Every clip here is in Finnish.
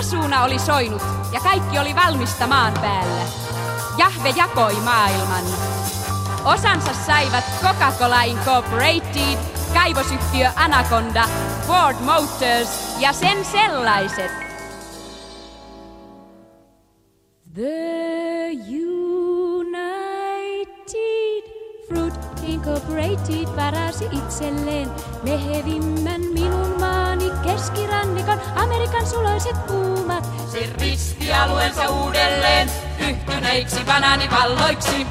basuuna oli soinut ja kaikki oli valmista maan päällä. Jahve jakoi maailman. Osansa saivat Coca-Cola Incorporated, kaivosyhtiö Anaconda, Ford Motors ja sen sellaiset. The United Fruit Incorporated varasi itselleen mehevimmän minun Amerikan suloiset puumat. Se risti alueensa uudelleen yhtyneiksi banaanivalloiksi.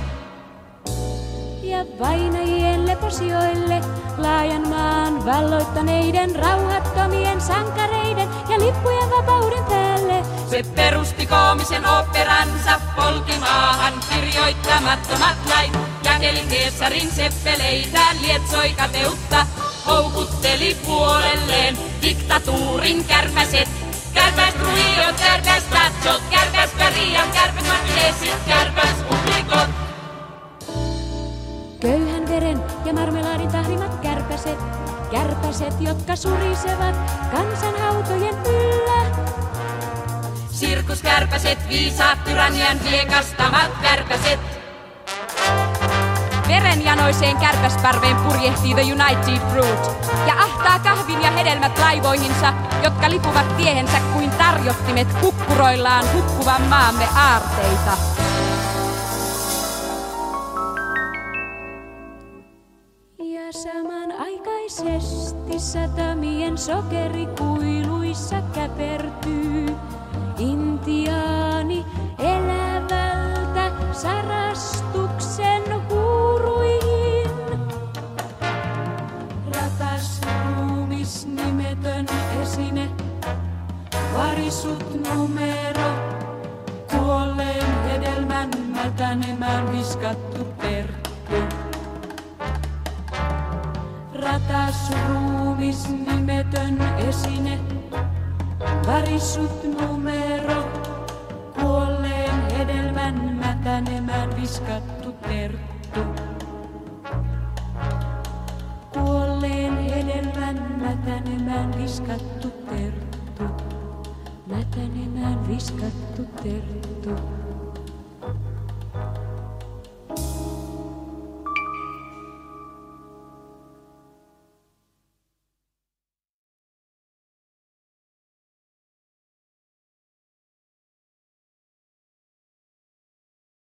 Ja vainajien leposijoille laajan maan valloittaneiden rauhattomien sankareiden ja lippujen vapauden päälle. Se perusti koomisen operansa polkimaahan kirjoittamattomat lait. Jakeli Keesarin seppeleitään lietsoi kateutta, houkutteli puolelleen diktatuurin kärpäset. Kärpäs ruiot, kärpäs tatsot, kärpäs värian, kärpäs magneesit, kärpäs uplikot. Köyhän veren ja marmelaadin tahrimat kärpäset, kärpäset, jotka surisevat kansanhautojen yllä. Sirkuskärpäset, viisaat tyrannian kiekastamat kärpäset. Verenjanoiseen kärpäsparveen purjehtii The United Fruit ja ahtaa kahvin ja hedelmät laivoihinsa, jotka lipuvat tiehensä kuin tarjottimet kukkuroillaan hukkuvan maamme aarteita. Ja samanaikaisesti satamien sokerikuiluissa ruumis nimetön esine, varisut numero, kuolleen hedelmän mätänemään viskattu perkku. Ratas ruumis nimetön esine, varissut numero, kuolleen hedelmän mätänemään viskattu terttu. Viskattu terttu. Mätänemään viskattu terttu.